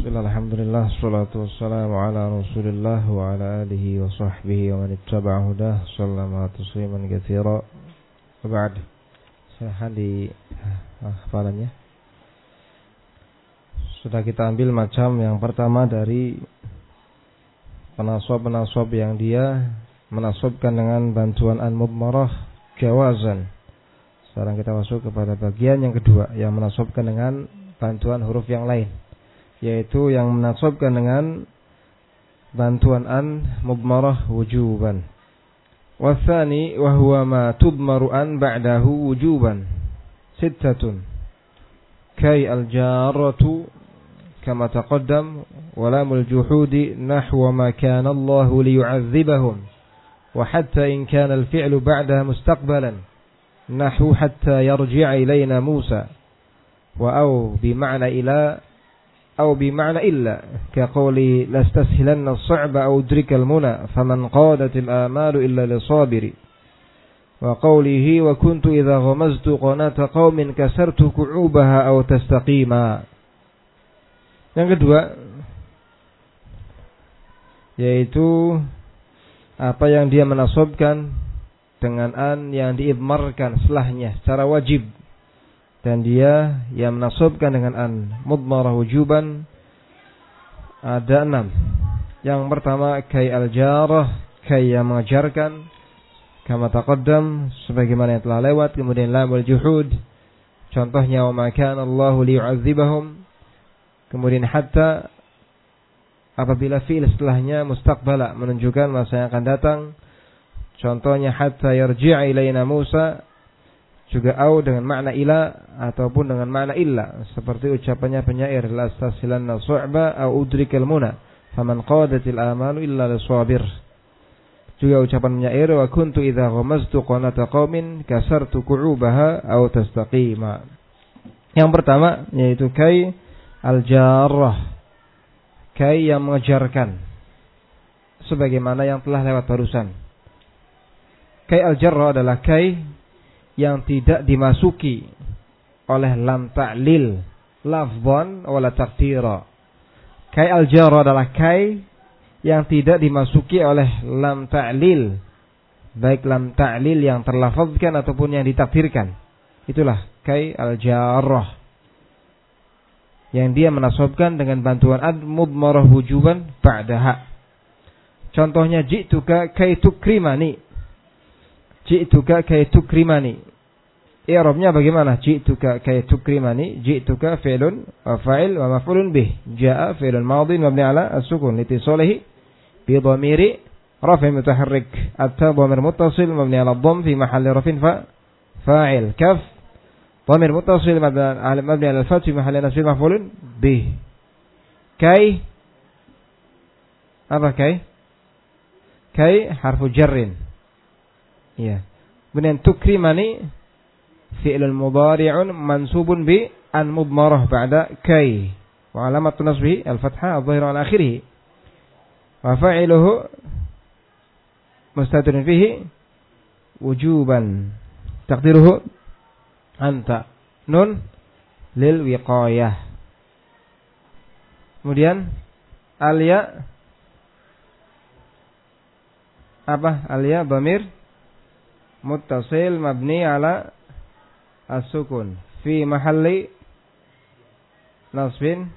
Alhamdulillah, salatu wassalamu ala rasulillah wa ala alihi wa sahbihi wa man ittaba'a hudah Sallama tasliman kathira Wa ba'd Silahkan di hafalannya Sudah kita ambil macam yang pertama dari Penasab-penasab yang dia Menasabkan dengan bantuan an-mubmarah Jawazan. Sekarang kita masuk kepada bagian yang kedua Yang menasabkan dengan bantuan huruf yang lain yaitu yang menasabkan dengan bantuan an mubmarah wujuban. Wasani wa huwa ma tubmaru an ba'dahu wujuban. Sittatun. Kay al-jaratu kama taqaddam wa lamul juhudi nahwa ma kana Allah liyu'adzibahum. وحتى إن كان الفعل بعدها مستقبلا نحو حتى يرجع إلينا موسى وأو بمعنى إلى أو بمعنى إلا كقول لاستسهلن الصعب أو أدرك المنى فمن قادت الآمال إلا لصابر وقوله وكنت إذا غمزت قناة قوم كسرت كعوبها أو تستقيما yang kedua yaitu apa yang dia menasobkan dengan an yang diibmarkan setelahnya secara wajib dan dia yang menasabkan dengan an mudmarah wujuban ada enam. Yang pertama kai al-jarah, kai yang mengajarkan kama taqaddam sebagaimana yang telah lewat, kemudian lam wal juhud. Contohnya wa ma kana Allah. Kemudian hatta apabila fi'il setelahnya mustaqbala menunjukkan masa yang akan datang. Contohnya hatta yarji'a ilaina Musa juga au dengan makna ila ataupun dengan makna illa. Seperti ucapannya penyair la stasilanna su'ba au udrikal muna faman qadatil amalu illa lisabir juga ucapan penyair wa kuntu idza ghamaztu qanata qaumin kasartu ku'ubaha au tastaqima. Yang pertama yaitu kai al-jarrah. Kai yang mengejarkan. Sebagaimana yang telah lewat barusan. Kai al-jarrah adalah kai yang tidak dimasuki oleh lam ta'lil lafzan wala taqdira. Kai al-jar adalah kai yang tidak dimasuki oleh lam ta'lil baik lam ta'lil yang terlafazkan ataupun yang ditakdirkan. Itulah kai al-jarrah. Yang dia menasobkan dengan bantuan ad mudmarah wujuban ba'daha. Contohnya ji'tuka kai tukrimani. Ji'tuka kai tukrimani. I'rabnya bagaimana? Ji'tuka kay tukrimani. Ji'tuka fi'lun wa fa'il wa maf'ulun bih. Ja'a fi'lun madin mabni ala as-sukun litisalihi bi dhamiri rafi mutaharrik. Atta dhamir muttasil mabni ala dhamm fi mahalli rafin fa fa'il. Kaf dhamir muttasil mabni ala al-fath fi mahalli nasb maf'ulun bih. Kay apa kay? Kay harfu jarrin. Iya. Kemudian tukrimani fi'lun mudhari'un mansubun bi an mudmarah ba'da kay wa alamat nasbihi al-fathah adh-dhahira ala akhirih wa fa'iluhu mustatirun fihi wujuban taqdiruhu anta nun lil wiqayah kemudian alia apa alia bamir muttasil mabni ala as-sukun. Fi mahalli nasbin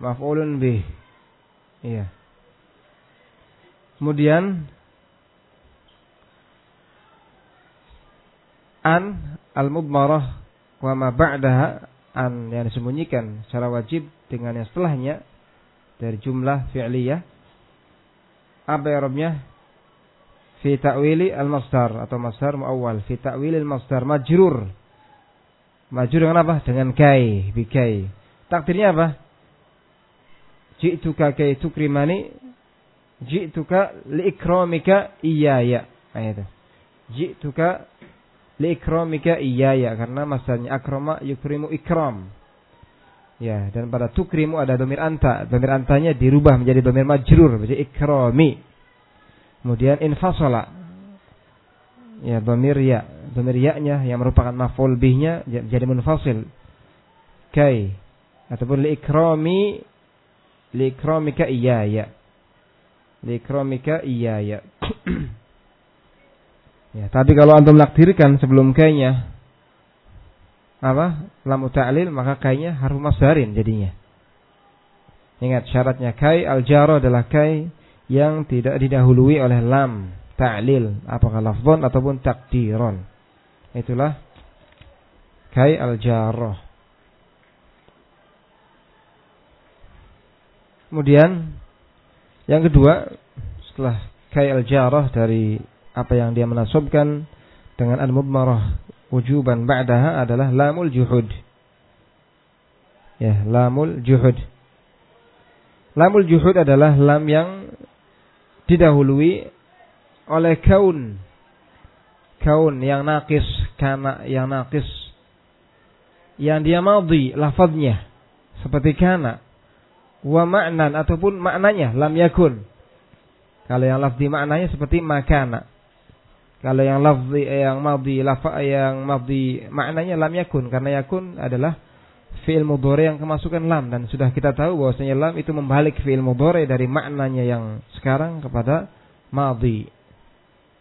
maf'ulun bih. Iya. Kemudian an al-mudmarah wa ma ba'daha an yang disembunyikan secara wajib dengan yang setelahnya dari jumlah fi'liyah. Apa i'rabnya fi ta'wili al-masdar atau masdar muawwal. Fi ta'wili al-masdar majrur majrur dengan apa? Dengan kai bi kai takdirnya apa? Ji'tuka kai tukrimani ji'tuka li ikramika iyaya. Ayat ji'tuka li ikramika iyaya karena masdarnya akrama yukrimu ikram. Ya dan pada tukrimu ada domir anta. Domir antanya dirubah menjadi domir majrur menjadi ikrami. Kemudian infasala. Ya, dhamir ya. Ya-nya yang merupakan maf'ul bihnya jadi munfasil. Kai. Ataupun li ikrami Likromika iyaya. Likromika iyaya. ya, tapi kalau antum nakdirkan sebelum kayaknya apa? Lam ta'lil maka kayaknya harus masdarin jadinya. Ingat syaratnya kai al-jaro adalah kai yang tidak didahului oleh lam ta'lil apakah lafzon ataupun takdiron. Itulah kai al-jarrah. Kemudian yang kedua setelah kai al-jarrah dari apa yang dia menasabkan dengan al-mudmarah wujuban ba'daha adalah lamul juhud. Ya, lamul juhud. Lamul juhud adalah lam yang didahului oleh kaun. Kaun yang nakis, kana yang nakis. Yang dia madhi lafadznya seperti kana. Wa ma'nan ataupun maknanya lam yakun. Kalau yang lafzi maknanya seperti makana. Kalau yang lafzi yang madhi lafa yang madhi maknanya lam yakun karena yakun adalah fi'il mudhari yang kemasukan lam dan sudah kita tahu bahwasanya lam itu membalik fi'il mudhari dari maknanya yang sekarang kepada madhi.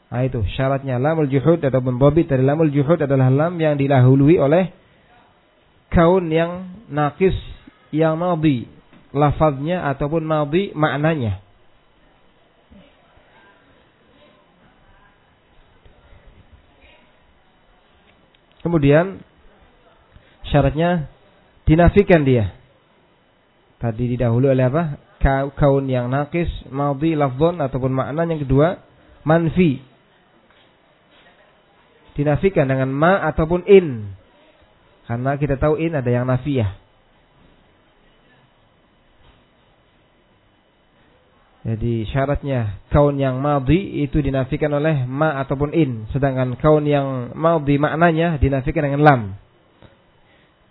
Nah itu syaratnya lamul juhud atau bobit dari lamul juhud adalah lam yang dilahului oleh kaun yang nakis yang madhi lafaznya ataupun madhi maknanya. Kemudian syaratnya dinafikan dia. Tadi didahului oleh apa? Kaun yang nakis, madhi, lafzon ataupun makna yang kedua manfi dinafikan dengan ma ataupun in. Karena kita tahu in ada yang nafiyah. Jadi syaratnya kaun yang madhi itu dinafikan oleh ma ataupun in. Sedangkan kaun yang madhi maknanya dinafikan dengan lam.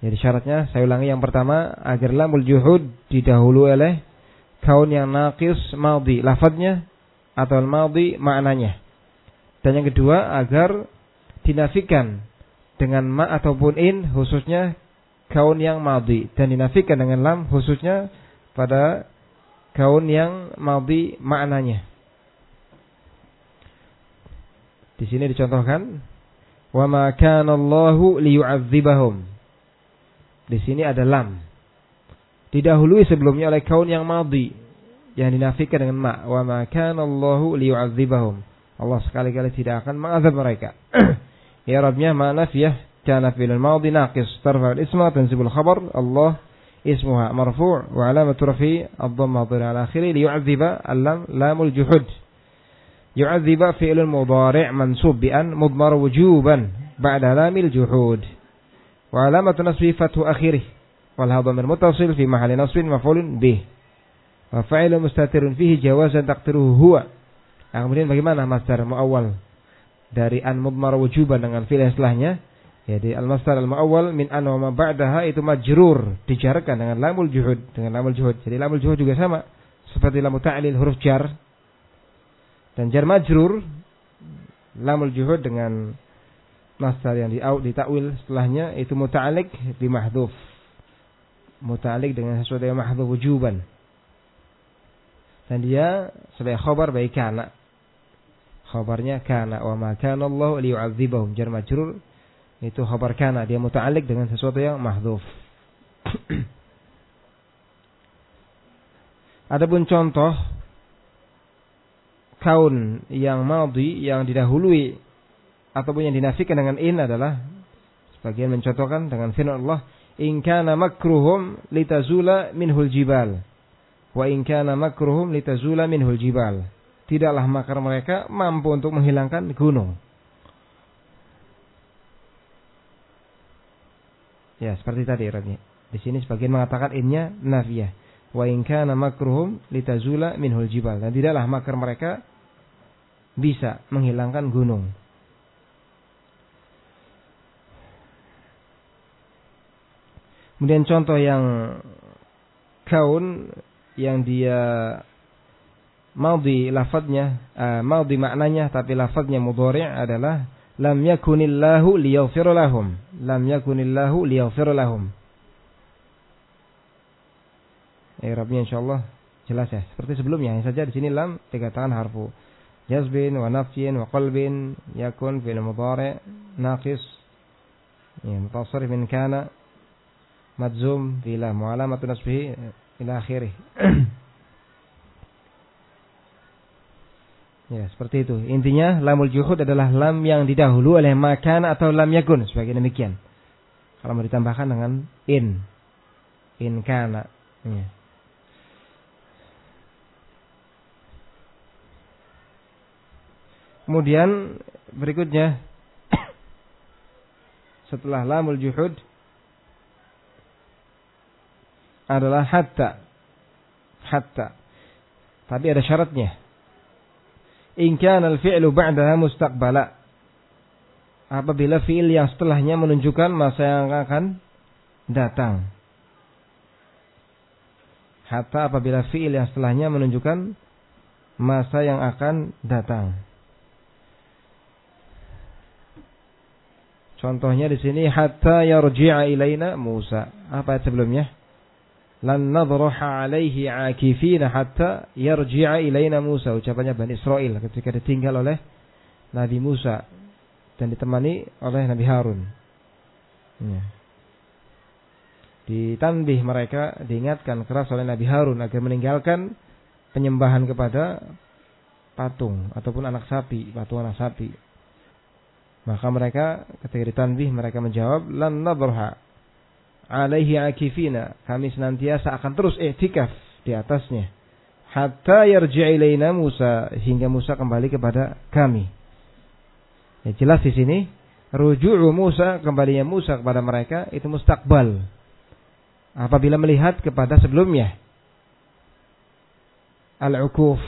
Jadi syaratnya saya ulangi yang pertama agar lamul juhud didahului oleh kaun yang naqis madhi lafadznya atau madhi maknanya. Dan yang kedua agar dinafikan dengan ma ataupun in khususnya kaun yang madhi dan dinafikan dengan lam khususnya pada kaun yang madhi maknanya. Di sini dicontohkan wa ma kana Allahu liyu'adzibahum. Di sini ada lam. Didahului sebelumnya oleh kaun yang madhi yang dinafikan dengan ma wa ma kana Allahu liyu'adzibahum. Allah sekali-kali tidak akan mengazab mereka. إعرابnya ما نفيه. كان في الماضي ناقص. ترفع الاسم تنسب الخبر. الله اسمها مرفوع. وعلامة رفعه الضمة ظهر على آخره. ليعذب اللام لام الجحود يعذب فعل المضارع منصوب بأن مضمر وجوبا. بعد لام الجحود. وعلامة نصبه فتح آخره. والها ضمير متصل في محل نصب مفعول به. وفعل مستتر فيه جوازا تقديره هو. kemudian bagaimana masdar muawwal dari an mudmar wujuban dengan fi'il setelahnya. Jadi al-masdar al-muawwal min an wa ma ba'daha itu majrur. Dijarkan dengan lamul juhud dengan lamul juhud. Jadi lamul juhud juga sama. Seperti lamul ta'lil huruf jar. Dan jar majrur lamul juhud dengan masdar yang di ditakwil setelahnya itu muta'alliq bi mahdhuf. Muta'alliq dengan sesuatu yang mahdhuf wujuban. Dan dia sebagai khabar baik kana Khabarnya kana wa ma kana Allah liyu'adzibahum. Jar majrur itu khabar kana dia muta'alliq dengan sesuatu yang mahdzuf. Adapun contoh kaun yang madhi yang didahului ataupun yang dinafikan dengan in adalah sebagian mencontohkan dengan firman Allah in kana makruhum litazula minhul jibal wa in kana makruhum litazula minhul jibal tidaklah makar mereka mampu untuk menghilangkan gunung. Ya, seperti tadi Rabbi. Di sini sebagian mengatakan innya nafiyah. Wa in kana makruhum litazula minhul jibal. Dan tidaklah makar mereka bisa menghilangkan gunung. Kemudian contoh yang kaun yang dia maudhi lafadznya uh, maudhi maknanya tapi lafadznya mudhari' adalah lam yakunillahu liyaghfir lahum lam yakunillahu liyaghfir lahum I'rabnya insyaallah jelas ya. Seperti sebelumnya, hanya saja di sini lam dikatakan harfu jazbin wa nafyin wa qalbin yakun fil mudhari' naqis ya mutasarrif min kana madzum bila mu'alamatu nasbihi ila akhirih. ya, seperti itu. Intinya lamul juhud adalah lam yang didahulu oleh makan atau lam yakun sebagai demikian. Kalau mau ditambahkan dengan in. In kana. Ya. Kemudian berikutnya setelah lamul juhud adalah hatta. Hatta. Tapi ada syaratnya. In kana al-fi'lu ba'daha mustaqbala. Apabila fi'il yang setelahnya menunjukkan masa yang akan datang. Hatta apabila fi'il yang setelahnya menunjukkan masa yang akan datang. Contohnya di sini hatta yarji'a ilaina Musa. Apa sebelumnya? Lan nadhruha alaihi akifina hatta yarji'a ilaina Musa. Ucapannya Bani Israel ketika ditinggal oleh Nabi Musa dan ditemani oleh Nabi Harun. Ya. ditanbih mereka diingatkan keras oleh Nabi Harun agar meninggalkan penyembahan kepada patung ataupun anak sapi patung anak sapi. Maka mereka ketika ditanbih mereka menjawab lan nadhruha alaihi akifina. Kami senantiasa akan terus i'tikaf di atasnya. Hatta yarji' ilaina Musa hingga Musa kembali kepada kami. Ya, jelas di sini ruju'u Musa kembalinya Musa kepada mereka itu mustakbal. Apabila melihat kepada sebelumnya. Al-ukuf.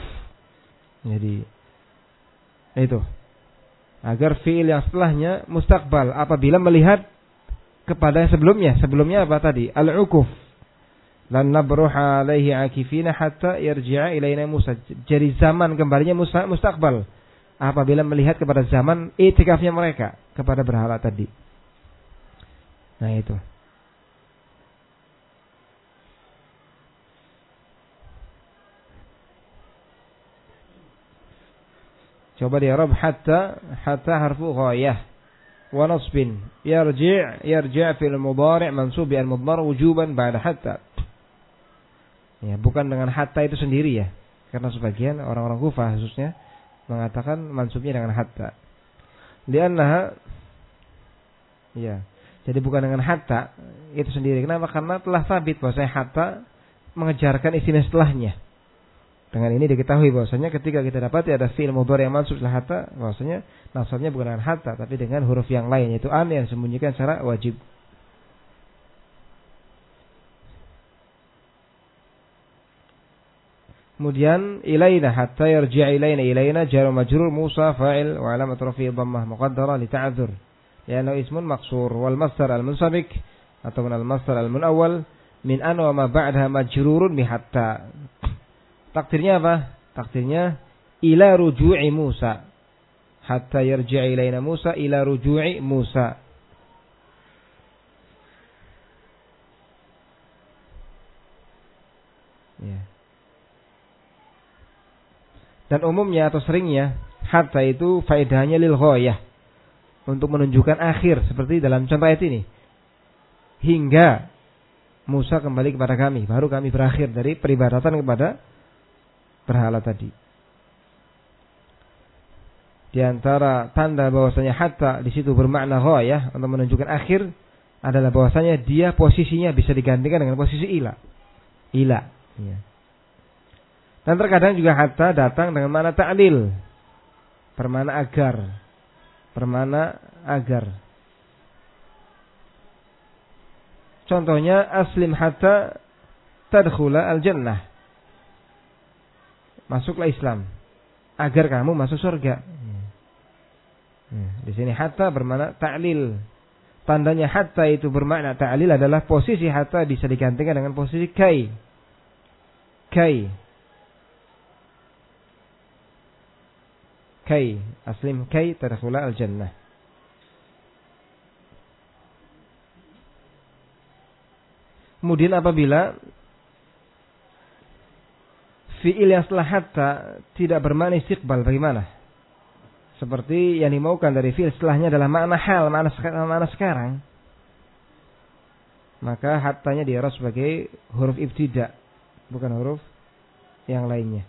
Jadi itu. Agar fiil yang setelahnya mustakbal apabila melihat kepada yang sebelumnya. Sebelumnya apa tadi? Al-ukuf. Lan nabruha alaihi akifina hatta yarji'a ilaina Musa. Jadi zaman kembalinya Musa mustakbal. Apabila melihat kepada zaman itikafnya mereka kepada berhala tadi. Nah itu. Coba dia Rob hatta hatta harfu ghayah ونصب يرجع يرجع في المضارع منصوب المضمر وجوبا بعد حتى ya bukan dengan hatta itu sendiri ya karena sebagian orang-orang kufah khususnya mengatakan mansubnya dengan hatta liannaha ya jadi bukan dengan hatta itu sendiri kenapa karena telah sabit bahwa saya hatta mengejarkan istilah setelahnya dengan ini diketahui bahwasanya ketika kita dapat ada fi'il mudhari yang mansub hatta, bahwasanya nasabnya bukan dengan hatta tapi dengan huruf yang lain yaitu an yang disembunyikan secara wajib. Kemudian ilaina hatta yarji' ilaina ilaina jar majrur Musa fa'il wa alamat rafi'i dhammah muqaddara li ta'dzur. Lianna ismun maqsur wal masdar al munsabik atau al masdar al munawwal min an wa ma ba'daha majrurun bi hatta. Takdirnya apa? Takdirnya ila ruju'i Musa. Hatta yarji'a ilaina Musa ila ruju'i Musa. Ya. Dan umumnya atau seringnya hatta itu faedahnya lil ghoyah. Untuk menunjukkan akhir seperti dalam contoh ayat ini. Hingga Musa kembali kepada kami, baru kami berakhir dari peribadatan kepada berhala tadi. Di antara tanda bahwasanya hatta di situ bermakna ya untuk menunjukkan akhir adalah bahwasanya dia posisinya bisa digantikan dengan posisi ila. Ila. Ya. Dan terkadang juga hatta datang dengan mana ta'lil. Bermana agar. Bermana agar. Contohnya aslim hatta tadkhula al-jannah masuklah Islam agar kamu masuk surga. Hmm. Di sini hatta bermakna ta'lil. Tandanya hatta itu bermakna ta'lil adalah posisi hatta bisa digantikan dengan posisi kai. Kai. Kai. Aslim kai tadkhula al-jannah. Kemudian apabila fiil yang setelah hatta tidak bermakna istiqbal bagaimana? Seperti yang dimaukan dari fiil setelahnya adalah makna hal, makna, makna sekarang. Maka hattanya diarah sebagai huruf ibtida, bukan huruf yang lainnya.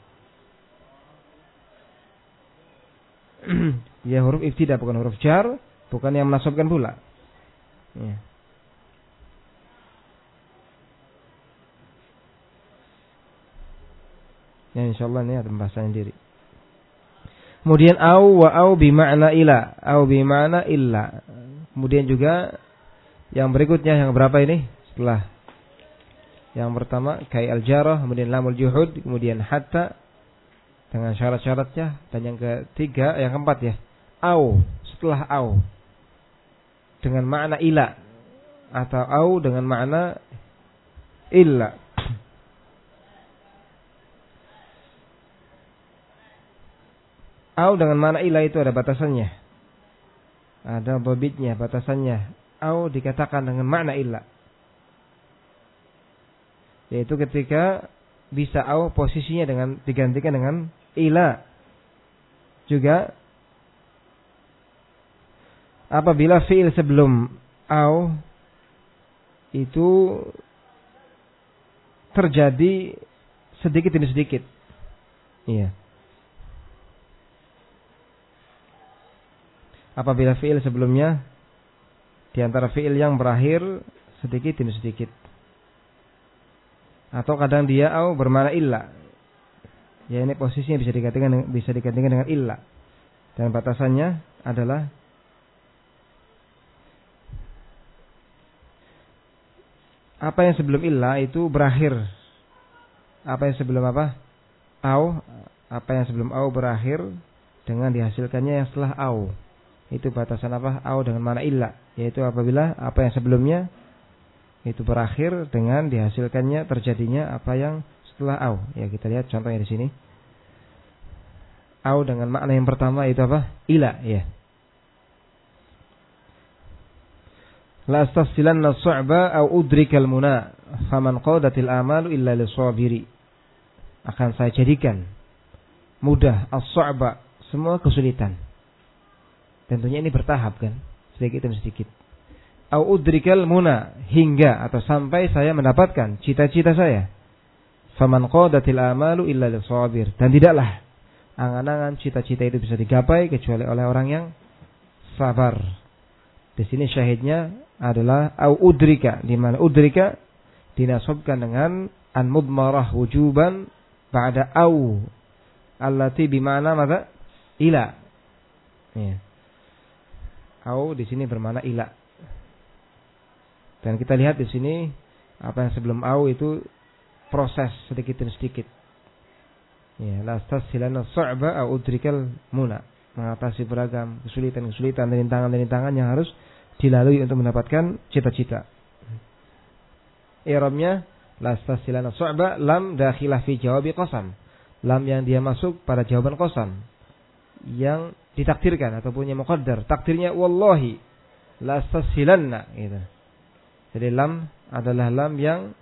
ya huruf ibtida bukan huruf jar, bukan yang menasabkan pula. Ya. Ya insyaallah ini ada pembahasan sendiri. Kemudian au wa au bima'na ila, au bima'na illa. Kemudian juga yang berikutnya yang berapa ini? Setelah yang pertama kai al-jarah, kemudian lamul juhud, kemudian hatta dengan syarat-syaratnya dan yang ketiga, yang keempat ya, au setelah au dengan makna ila atau au dengan makna illa. Au dengan mana ilah itu ada batasannya. Ada bobitnya, batasannya. Au dikatakan dengan makna ilah. Yaitu ketika bisa au posisinya dengan digantikan dengan ilah. Juga apabila fiil sebelum au itu terjadi sedikit demi sedikit. Iya. Apabila fiil sebelumnya di antara fiil yang berakhir sedikit demi sedikit. Atau kadang dia au bermana illa. Ya ini posisinya bisa digantikan bisa digantikan dengan illa. Dan batasannya adalah apa yang sebelum illa itu berakhir. Apa yang sebelum apa? Au, apa yang sebelum au berakhir dengan dihasilkannya yang setelah au. Itu batasan apa? Au dengan mana illa. Yaitu apabila apa yang sebelumnya itu berakhir dengan dihasilkannya terjadinya apa yang setelah au. Ya kita lihat contohnya di sini. Au dengan makna yang pertama itu apa? Ila ya. La astasilanna su'ba au udrikal muna faman qadatil amalu illa lisabiri. Akan saya jadikan mudah as-su'ba semua kesulitan Tentunya ini bertahap kan, sedikit demi sedikit. Au udrikal muna hingga atau sampai saya mendapatkan cita-cita saya. Faman qadatil amalu illa lisabir dan tidaklah angan-angan cita-cita itu bisa digapai kecuali oleh orang yang sabar. Di sini syahidnya adalah au udrika di mana udrika dinasabkan dengan an mudmarah wujuban ba'da au allati bimana maka ila. Ya. Au di sini bermakna ila. Dan kita lihat di sini apa yang sebelum au itu proses sedikit demi sedikit. Ya, la silana su'ba au udrikal muna. Mengatasi beragam kesulitan-kesulitan dan rintangan-rintangan yang harus dilalui untuk mendapatkan cita-cita. I'rabnya la silana su'ba lam dakhilah fi jawabi qasam. Lam yang dia masuk pada jawaban qasam. Yang ditakdirkan ataupun yang muqaddar. Takdirnya wallahi la sasilanna gitu. Jadi lam adalah lam yang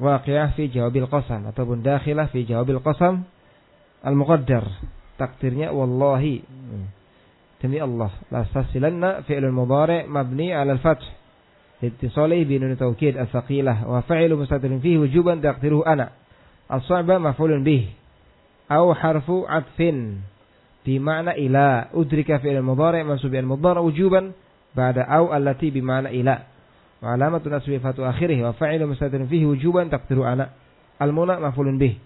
waqiah fi jawabil qasam ataupun dakhilah fi jawabil qasam al muqaddar. Takdirnya wallahi. Hmm. Demi Allah, la sasilanna fi'lul mudhari' mabni 'ala al-fath. Ittisalihi bi nun tawkid al-thaqilah wa fa'ilu mustatirun fihi wujuban taqdiruhu ana. al sa'ba maf'ulun bih. Au harfu 'atfin udrika fi'il mudhari' mansub bil mudhari' wujuban ba'da au allati bimana ila wa alamatu nasbi fatu akhirih wa fa'ilu mustatir fihi wujuban taqdiru ana al muna maf'ulun bih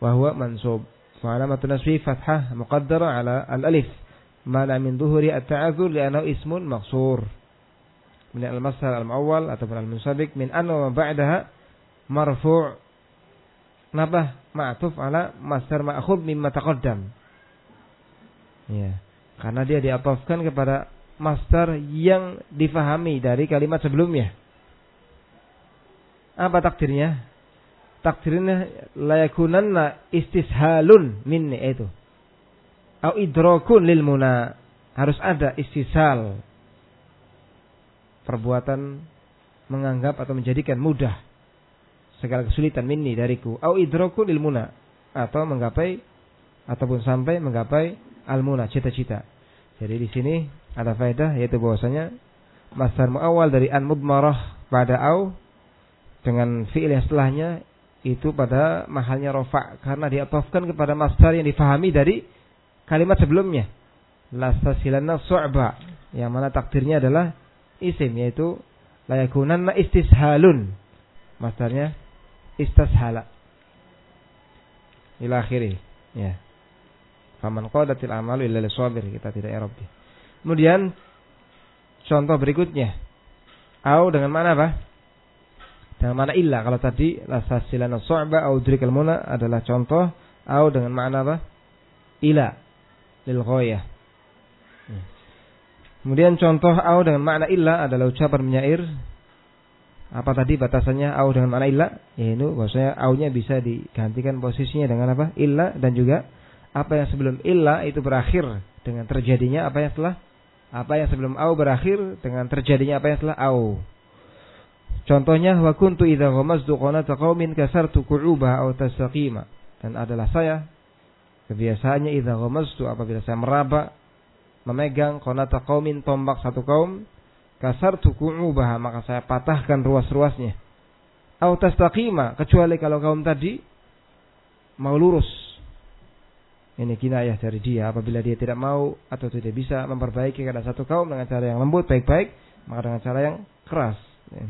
wa huwa mansub wa alamatu nasbi fathah muqaddara ala al alif mana min dhuhuri at ta'adzur li'annahu ismun maqsur min al masdar al muawwal ataupun al munsabiq min an wa ba'daha marfu' nabah ma'tuf ala masdar ma'khudh mimma taqaddam Ya. Karena dia diatofkan kepada master yang difahami dari kalimat sebelumnya. Apa takdirnya? Takdirnya layakunanna istishalun minni itu. Au idrokun lil muna. Harus ada istishal. Perbuatan menganggap atau menjadikan mudah segala kesulitan minni dariku. Au idrokun lil muna atau menggapai ataupun sampai menggapai al-muna cita-cita. Jadi di sini ada faedah yaitu bahwasanya masdar muawal dari an mudmarah pada au dengan fi'il yang setelahnya itu pada mahalnya rofa karena diatofkan kepada masdar yang difahami dari kalimat sebelumnya. Lastasilana su'ba yang mana takdirnya adalah isim yaitu layakunanna istishalun. Masdarnya istashala. Ila akhiri. Ya. Faman qadatil amalu illa lisabir. Kita tidak ya Rabbi. Kemudian contoh berikutnya. Au dengan mana apa? Dengan mana illa. Kalau tadi lasasilana su'ba au drikal muna adalah contoh. Au dengan mana apa? Ila. Lil ghoyah. Kemudian contoh au dengan makna illa adalah ucapan menyair. Apa tadi batasannya au dengan makna illa? Yaitu bahwasanya au-nya bisa digantikan posisinya dengan apa? Illa dan juga apa yang sebelum illa itu berakhir dengan terjadinya apa yang setelah apa yang sebelum au berakhir dengan terjadinya apa yang setelah au. Contohnya wa kuntu idza ghamaztu qanata qaumin kasartu qu'uba aw tasaqima. Dan adalah saya kebiasaannya idza ghamaztu apabila saya meraba memegang qanata qaumin tombak satu kaum kasartu qu'ubaha maka saya patahkan ruas-ruasnya. Aw tastaqima kecuali kalau kaum tadi mau lurus ini kinayah dari dia apabila dia tidak mau atau tidak bisa memperbaiki keadaan satu kaum dengan cara yang lembut baik-baik, maka dengan cara yang keras. Ya.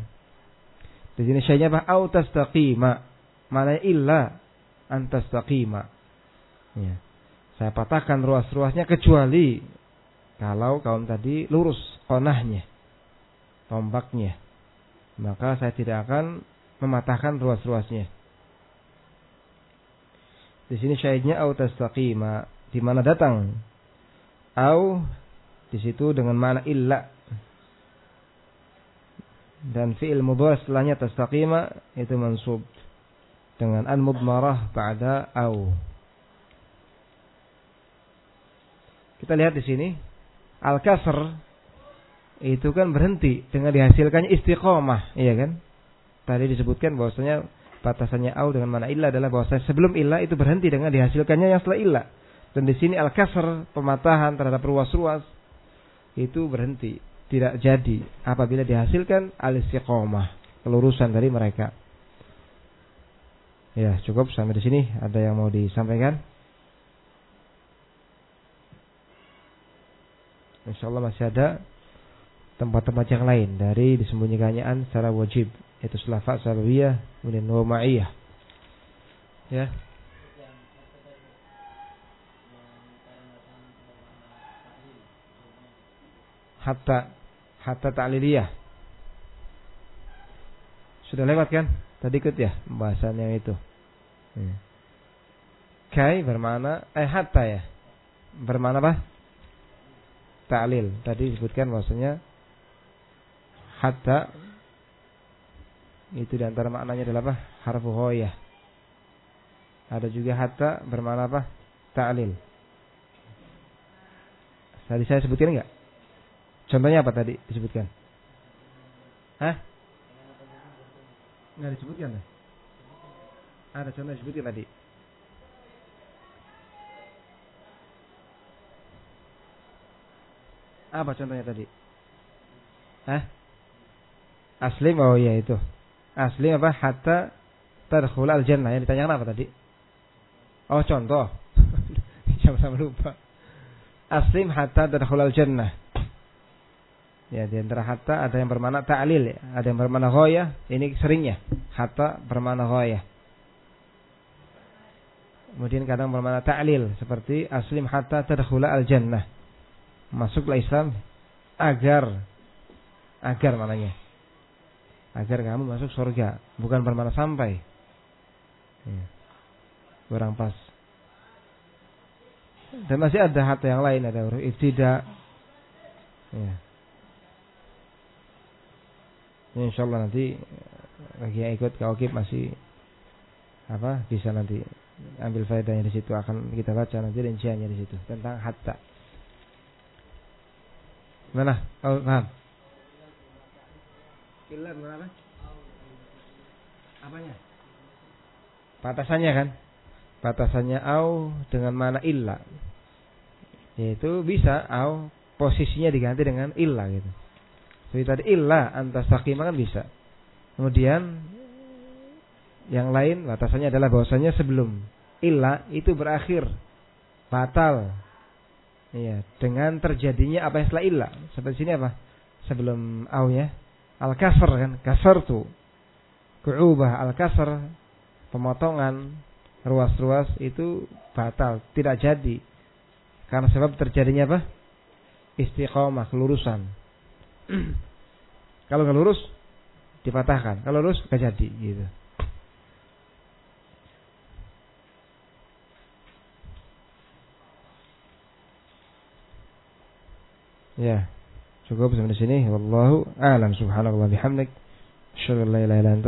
Di sini syai'nya apa? Au tastaqima. Mana illa antastaqima. Ya. Saya patahkan ruas-ruasnya kecuali kalau kaum tadi lurus konahnya, tombaknya. Maka saya tidak akan mematahkan ruas-ruasnya. Di sini syahidnya au tastaqima. Di mana datang? Au di situ dengan mana illa. Dan fi'il mudhari setelahnya tastaqima itu mansub dengan an mudmarah ba'da au. Kita lihat di sini al kasr itu kan berhenti dengan dihasilkannya istiqomah, iya kan? Tadi disebutkan bahwasanya batasannya au dengan mana illa adalah bahwa sebelum illa itu berhenti dengan dihasilkannya yang setelah illa. Dan di sini al-kasr, pematahan terhadap ruas-ruas itu berhenti, tidak jadi apabila dihasilkan al-istiqomah, kelurusan dari mereka. Ya, cukup sampai di sini. Ada yang mau disampaikan? Insya Allah masih ada tempat-tempat yang lain dari disembunyikannya an secara wajib yaitu selafat sababiyah kemudian ma'iyah. Ya. Hatta hatta ta'liliyah. Sudah lewat kan? Tadi ikut ya pembahasan yang itu. Ya. kai bermana eh hatta ya. Bermana apa? Ta'lil. Tadi disebutkan bahwasanya hatta itu di antara maknanya adalah apa? Harfu hoyah. Ada juga hatta bermakna apa? Ta'lil. Tadi saya sebutkan enggak? Contohnya apa tadi disebutkan? Hah? Enggak disebutkan ya? Ada contoh disebutkan tadi. Apa contohnya tadi? Hah? Aslim oh iya itu. Asli apa? Hatta tadkhul al jannah. Yang ditanyakan apa tadi? Oh contoh. Sama-sama lupa. Aslim hatta tadkhul al jannah. Ya di antara hatta ada yang bermakna ta'lil ya. Ada yang bermakna ghoyah. Ini seringnya. Hatta bermakna ghoyah. Kemudian kadang bermakna ta'lil. Seperti aslim hatta tadkhul al jannah. Masuklah Islam agar agar mananya agar kamu masuk surga, bukan bermakna sampai. Ya. Kurang pas. Dan masih ada harta yang lain, ada huruf ibtida. Ya. Ini insya Allah nanti bagi yang ikut kaukib masih apa bisa nanti ambil faedahnya di situ akan kita baca nanti rinciannya di situ tentang hatta. Mana? Oh, paham? Illa apa? Apanya? Batasannya kan? batasannya au dengan mana illa. Yaitu bisa au posisinya diganti dengan illa gitu. Seperti tadi illa antastaqima kan bisa. Kemudian yang lain batasannya adalah bahwasanya sebelum illa itu berakhir batal. Iya, dengan terjadinya apa yang setelah illa. Seperti sini apa? Sebelum au ya. Al-kasr kan, kasar tuh. Ku'ubah al-kasr pemotongan ruas-ruas itu batal, tidak jadi. Karena sebab terjadinya apa? Istiqomah, kelurusan. Kalau nggak lurus dipatahkan, kalau lurus nggak jadi gitu. Ya, cukup sampai di sini. Wallahu a'lam. Subhanallah bihamdik. Asyhadu an la ilaha.